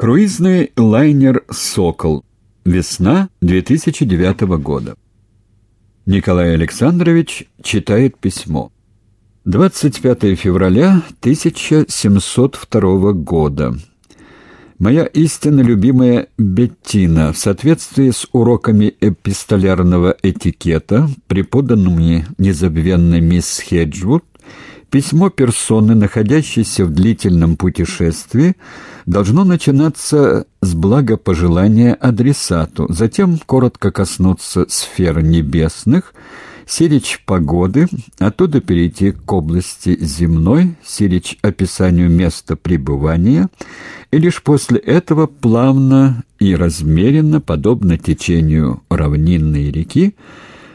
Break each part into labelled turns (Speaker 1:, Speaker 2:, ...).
Speaker 1: Круизный лайнер «Сокол». Весна 2009 года. Николай Александрович читает письмо. 25 февраля 1702 года. Моя истинно любимая Беттина, в соответствии с уроками эпистолярного этикета, преподанными незабвенной мисс Хеджвуд, Письмо персоны, находящейся в длительном путешествии, должно начинаться с благопожелания адресату, затем коротко коснуться сфер небесных, сирич погоды, оттуда перейти к области земной, сирич описанию места пребывания, и лишь после этого плавно и размеренно, подобно течению равнинной реки,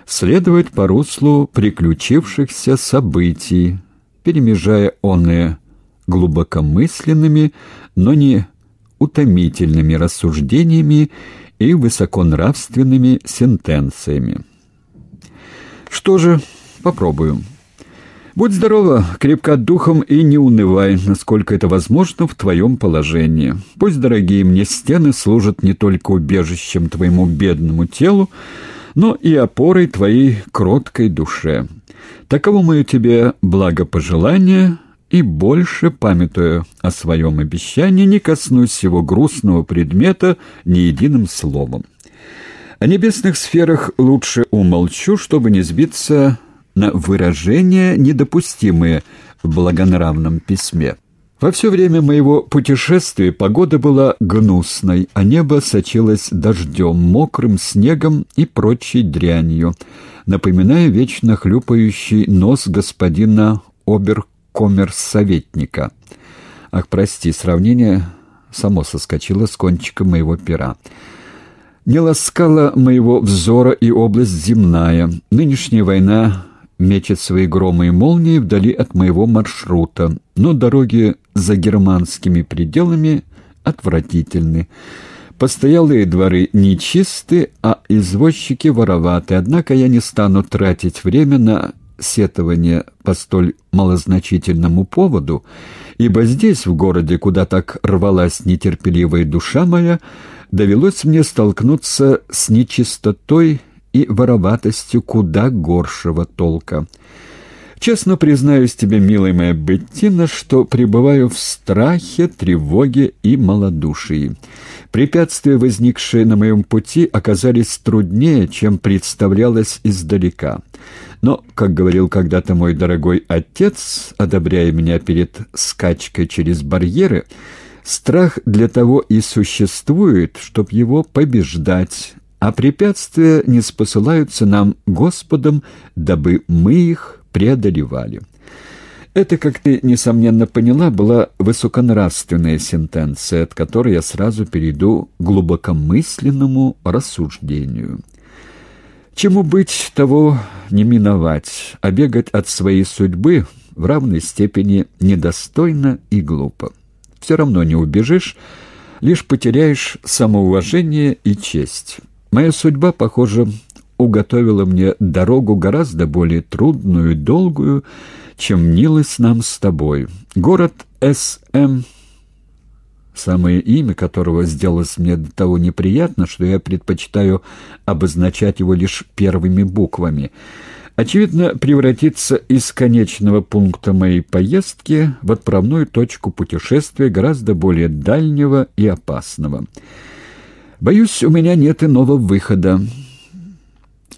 Speaker 1: следовать по руслу приключившихся событий, перемежая оные глубокомысленными, но не утомительными рассуждениями и высоконравственными сентенциями. Что же, попробуем. Будь здорова, крепко духом и не унывай, насколько это возможно в твоем положении. Пусть дорогие мне стены служат не только убежищем твоему бедному телу, но и опорой твоей кроткой душе. Таково мое тебе благопожелание, и больше, памятуя о своем обещании, не коснусь всего грустного предмета ни единым словом. О небесных сферах лучше умолчу, чтобы не сбиться на выражения, недопустимые в благонравном письме. Во все время моего путешествия погода была гнусной, а небо сочилось дождем, мокрым снегом и прочей дрянью, напоминая вечно хлюпающий нос господина оберкомерсоветника. Ах, прости, сравнение само соскочило с кончика моего пера. Не ласкала моего взора и область земная. Нынешняя война мечет свои громы и молнии вдали от моего маршрута, но дороги за германскими пределами отвратительны. Постоялые дворы нечисты, а извозчики вороваты, однако я не стану тратить время на сетование по столь малозначительному поводу, ибо здесь, в городе, куда так рвалась нетерпеливая душа моя, довелось мне столкнуться с нечистотой и вороватостью куда горшего толка. Честно признаюсь тебе, милая моя Беттина, что пребываю в страхе, тревоге и малодушии. Препятствия, возникшие на моем пути, оказались труднее, чем представлялось издалека. Но, как говорил когда-то мой дорогой отец, одобряя меня перед скачкой через барьеры, страх для того и существует, чтоб его побеждать, а препятствия не спосылаются нам Господом, дабы мы их преодолевали. Это, как ты, несомненно, поняла, была высоконравственная сентенция, от которой я сразу перейду к глубокомысленному рассуждению. Чему быть, того не миновать, а бегать от своей судьбы в равной степени недостойно и глупо. Все равно не убежишь, лишь потеряешь самоуважение и честь». Моя судьба, похоже, уготовила мне дорогу гораздо более трудную и долгую, чем мнилось нам с тобой. Город С.М., самое имя которого сделалось мне до того неприятно, что я предпочитаю обозначать его лишь первыми буквами, очевидно, превратится из конечного пункта моей поездки в отправную точку путешествия гораздо более дальнего и опасного. Боюсь, у меня нет иного выхода.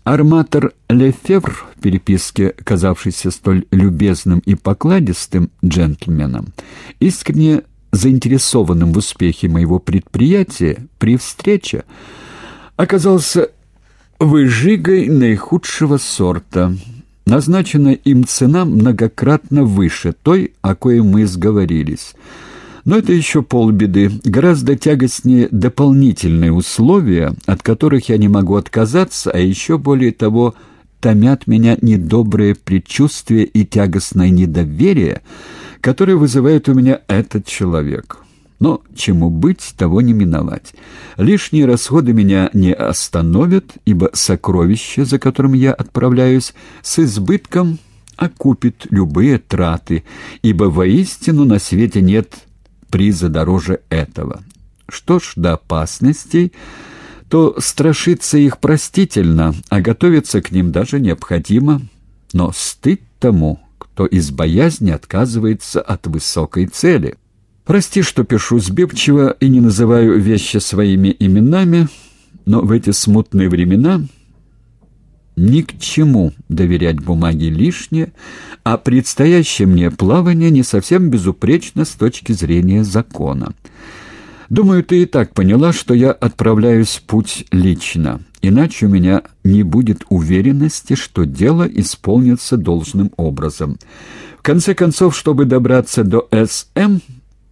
Speaker 1: Арматор Лефевр в переписке, казавшийся столь любезным и покладистым джентльменом, искренне заинтересованным в успехе моего предприятия при встрече, оказался выжигой наихудшего сорта. Назначенная им цена многократно выше той, о коей мы сговорились — но это еще полбеды. Гораздо тягостнее дополнительные условия, от которых я не могу отказаться, а еще более того томят меня недобрые предчувствия и тягостное недоверие, которое вызывает у меня этот человек. Но чему быть, того не миновать. Лишние расходы меня не остановят, ибо сокровище, за которым я отправляюсь, с избытком окупит любые траты, ибо воистину на свете нет приза дороже этого. Что ж до опасностей, то страшиться их простительно, а готовиться к ним даже необходимо. Но стыд тому, кто из боязни отказывается от высокой цели. Прости, что пишу сбивчиво и не называю вещи своими именами, но в эти смутные времена ни к чему доверять бумаге лишнее, а предстоящее мне плавание не совсем безупречно с точки зрения закона. Думаю, ты и так поняла, что я отправляюсь в путь лично, иначе у меня не будет уверенности, что дело исполнится должным образом. В конце концов, чтобы добраться до СМ,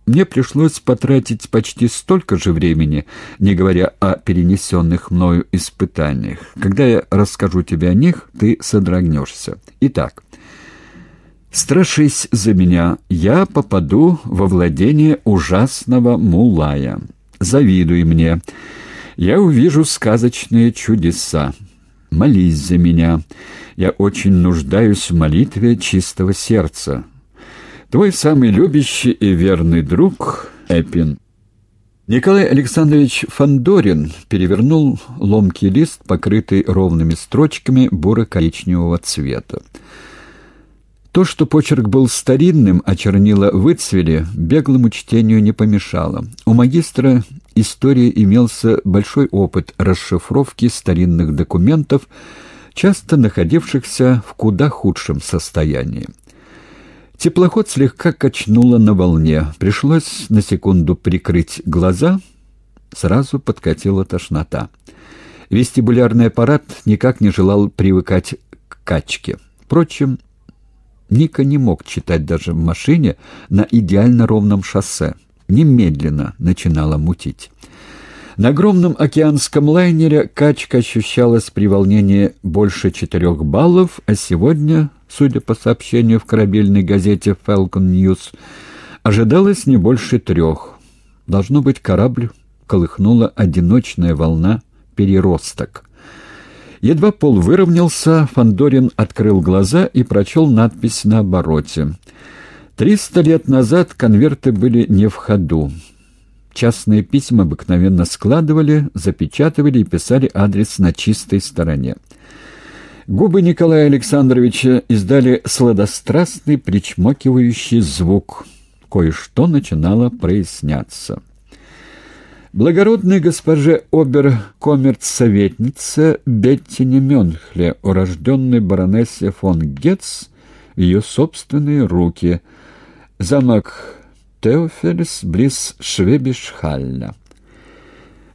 Speaker 1: мне пришлось потратить почти столько же времени, не говоря о перенесенных мною испытаниях. Когда я расскажу тебе о них, ты содрогнешься. Итак, страшись за меня, я попаду во владение ужасного мулая. Завидуй мне. Я увижу сказочные чудеса. Молись за меня. Я очень нуждаюсь в молитве чистого сердца. Твой самый любящий и верный друг Эпин. Николай Александрович Фандорин перевернул ломкий лист, покрытый ровными строчками буро-коричневого цвета. То, что почерк был старинным, а чернила выцвели, беглому чтению не помешало. У магистра истории имелся большой опыт расшифровки старинных документов, часто находившихся в куда худшем состоянии. Теплоход слегка качнуло на волне. Пришлось на секунду прикрыть глаза. Сразу подкатила тошнота. Вестибулярный аппарат никак не желал привыкать к качке. Впрочем, Ника не мог читать даже в машине на идеально ровном шоссе. Немедленно начинала мутить. На огромном океанском лайнере качка ощущалась при волнении больше четырех баллов, а сегодня, судя по сообщению в корабельной газете «Falcon News», ожидалось не больше трех. Должно быть, корабль колыхнула одиночная волна переросток. Едва пол выровнялся, Фандорин открыл глаза и прочел надпись на обороте. «Триста лет назад конверты были не в ходу». Частные письма обыкновенно складывали, запечатывали и писали адрес на чистой стороне. Губы Николая Александровича издали сладострастный причмокивающий звук. Кое-что начинало проясняться. Благородной госпоже обер-коммерц-советнице Беттине Мюнхле, урожденной баронессе фон Гетц, ее собственные руки. Замок Теофельс близ Швебишхальна.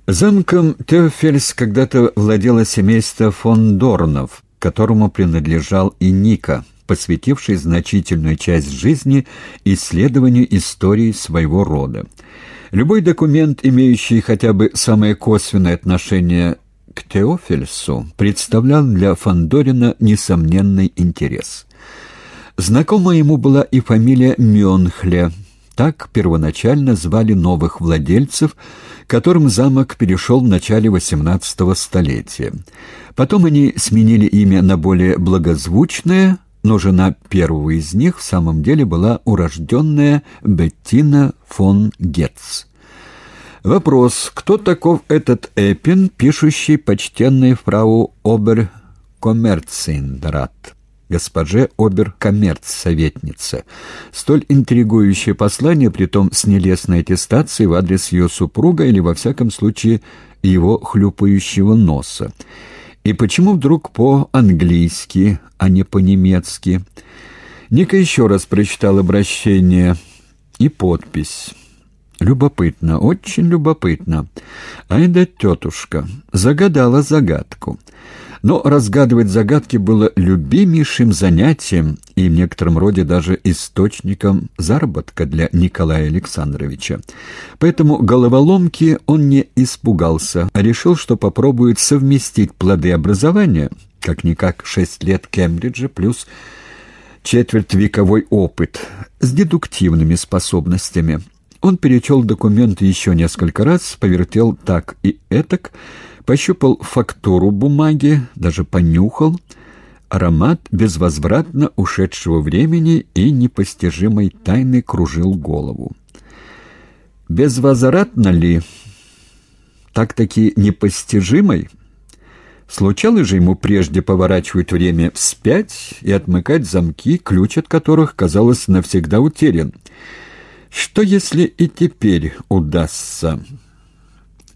Speaker 1: Замком Теофельс когда-то владело семейство фон Дорнов, которому принадлежал и Ника, посвятивший значительную часть жизни исследованию истории своего рода. Любой документ, имеющий хотя бы самое косвенное отношение к Теофельсу, представлял для Фандорина несомненный интерес. Знакома ему была и фамилия Мюнхля – так первоначально звали новых владельцев, которым замок перешел в начале XVIII столетия. Потом они сменили имя на более благозвучное, но жена первого из них в самом деле была урожденная Беттина фон Гетц. Вопрос, кто таков этот Эппин, пишущий почтенный фрау Обер-Коммерциндrat? Госпоже обер-коммерц-советнице. Столь интригующее послание, притом с нелестной аттестацией в адрес ее супруга или, во всяком случае, его хлюпающего носа. И почему вдруг по-английски, а не по-немецки? Ника еще раз прочитал обращение и подпись. Любопытно, очень любопытно. Айда тетушка загадала загадку. Но разгадывать загадки было любимейшим занятием и в некотором роде даже источником заработка для Николая Александровича. Поэтому головоломки он не испугался, а решил, что попробует совместить плоды образования, как-никак шесть лет Кембриджа плюс четвертьвековой опыт, с дедуктивными способностями. Он перечел документы еще несколько раз, повертел так и этак, пощупал фактуру бумаги, даже понюхал. Аромат безвозвратно ушедшего времени и непостижимой тайны кружил голову. «Безвозвратно ли?» так-таки непостижимой? Случалось же ему прежде поворачивать время вспять и отмыкать замки, ключ от которых, казалось, навсегда утерян. Что если и теперь удастся?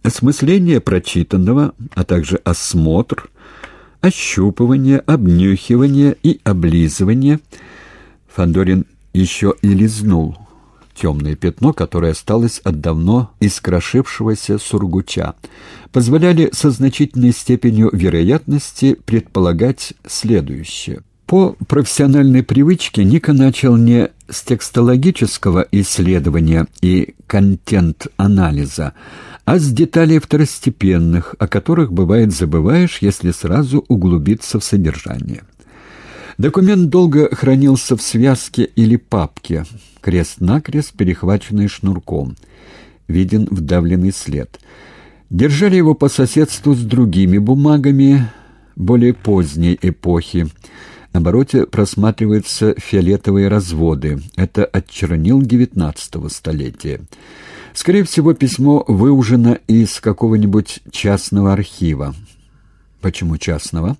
Speaker 1: Осмысление прочитанного, а также осмотр, ощупывание, обнюхивание и облизывание. Фандорин еще и лизнул темное пятно, которое осталось от давно искрошившегося сургуча, позволяли со значительной степенью вероятности предполагать следующее. По профессиональной привычке Ника начал не с текстологического исследования и контент-анализа, а с деталей второстепенных, о которых бывает забываешь, если сразу углубиться в содержание. Документ долго хранился в связке или папке, крест-накрест перехваченный шнурком. Виден вдавленный след. Держали его по соседству с другими бумагами более поздней эпохи. На обороте просматриваются фиолетовые разводы. Это от чернил XIX столетия. Скорее всего, письмо выужено из какого-нибудь частного архива. Почему частного?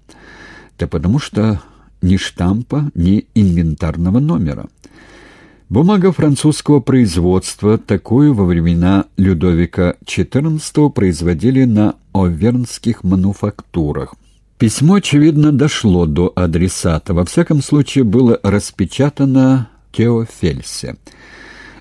Speaker 1: Да потому что ни штампа, ни инвентарного номера. Бумага французского производства, такую во времена Людовика XIV производили на овернских мануфактурах. Письмо, очевидно, дошло до адресата. Во всяком случае, было распечатано Теофельсе.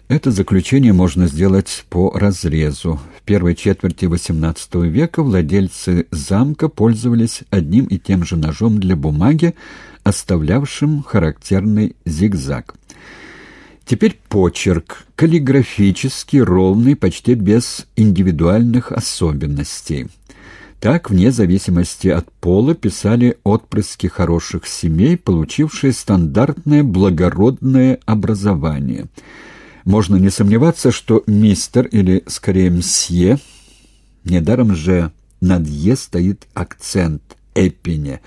Speaker 1: Это заключение можно сделать по разрезу. В первой четверти XVIII века владельцы замка пользовались одним и тем же ножом для бумаги, оставлявшим характерный зигзаг. Теперь почерк, каллиграфический, ровный, почти без индивидуальных особенностей. Так, вне зависимости от пола, писали отпрыски хороших семей, получившие стандартное благородное образование. Можно не сомневаться, что мистер, или скорее мсье, недаром же над «е» стоит акцент «эпине»,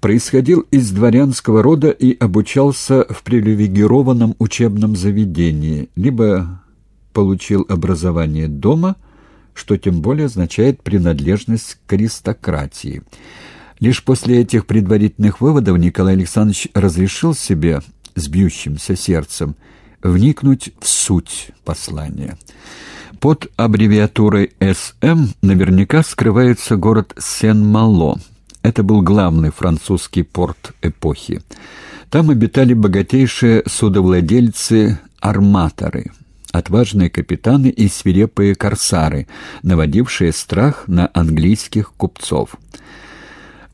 Speaker 1: происходил из дворянского рода и обучался в привилегированном учебном заведении, либо получил образование дома, что тем более означает принадлежность к аристократии. Лишь после этих предварительных выводов Николай Александрович разрешил себе с бьющимся сердцем вникнуть в суть послания. Под аббревиатурой «СМ» наверняка скрывается город Сен-Мало – это был главный французский порт эпохи. Там обитали богатейшие судовладельцы-арматоры, отважные капитаны и свирепые корсары, наводившие страх на английских купцов.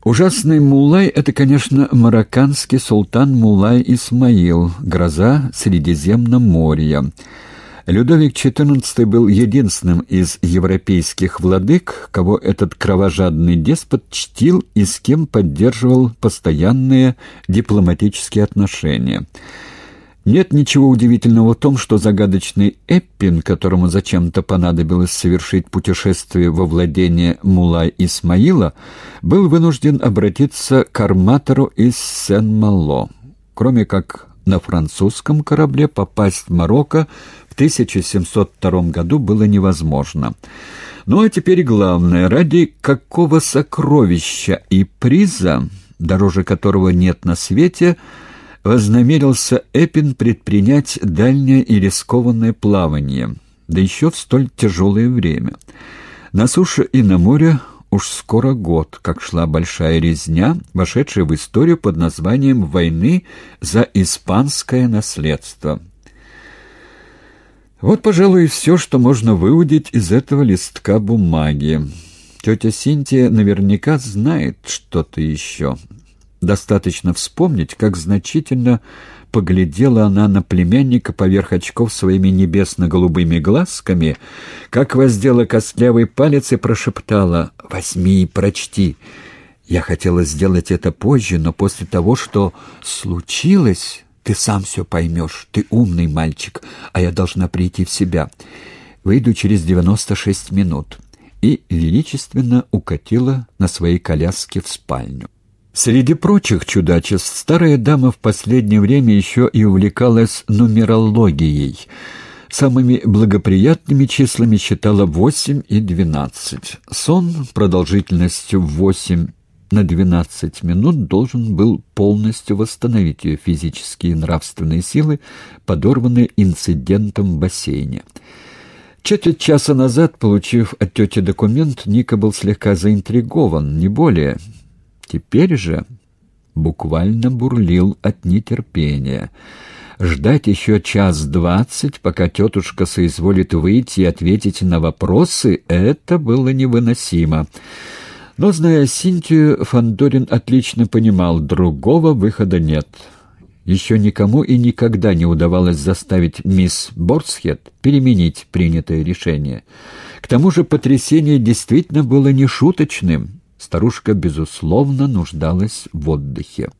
Speaker 1: Ужасный Мулай — это, конечно, марокканский султан Мулай Исмаил, гроза Средиземноморья — Людовик XIV был единственным из европейских владык, кого этот кровожадный деспот чтил и с кем поддерживал постоянные дипломатические отношения. Нет ничего удивительного в том, что загадочный Эппин, которому зачем-то понадобилось совершить путешествие во владение Мулай Исмаила, был вынужден обратиться к арматору из Сен-Мало. Кроме как на французском корабле попасть в Марокко в 1702 году было невозможно. Ну а теперь главное, ради какого сокровища и приза, дороже которого нет на свете, вознамерился Эпин предпринять дальнее и рискованное плавание, да еще в столь тяжелое время. На суше и на море уж скоро год, как шла большая резня, вошедшая в историю под названием «Войны за испанское наследство». Вот, пожалуй, все, что можно выудить из этого листка бумаги. Тетя Синтия наверняка знает что-то еще. Достаточно вспомнить, как значительно поглядела она на племянника поверх очков своими небесно-голубыми глазками, как воздела костлявый палец и прошептала «Возьми и прочти». Я хотела сделать это позже, но после того, что случилось... Ты сам все поймешь. Ты умный мальчик, а я должна прийти в себя. Выйду через девяносто шесть минут». И величественно укатила на своей коляске в спальню. Среди прочих чудачеств старая дама в последнее время еще и увлекалась нумерологией. Самыми благоприятными числами считала 8 и 12. Сон продолжительностью 8 на 12 минут должен был полностью восстановить ее физические и нравственные силы, подорванные инцидентом в бассейне. Четверть часа назад, получив от тети документ, Ника был слегка заинтригован, не более. Теперь же буквально бурлил от нетерпения. Ждать еще час двадцать, пока тетушка соизволит выйти и ответить на вопросы, это было невыносимо. Но, зная Синтию, Фандорин отлично понимал, другого выхода нет. Еще никому и никогда не удавалось заставить мисс Борсхед переменить принятое решение. К тому же потрясение действительно было нешуточным. Старушка, безусловно, нуждалась в отдыхе.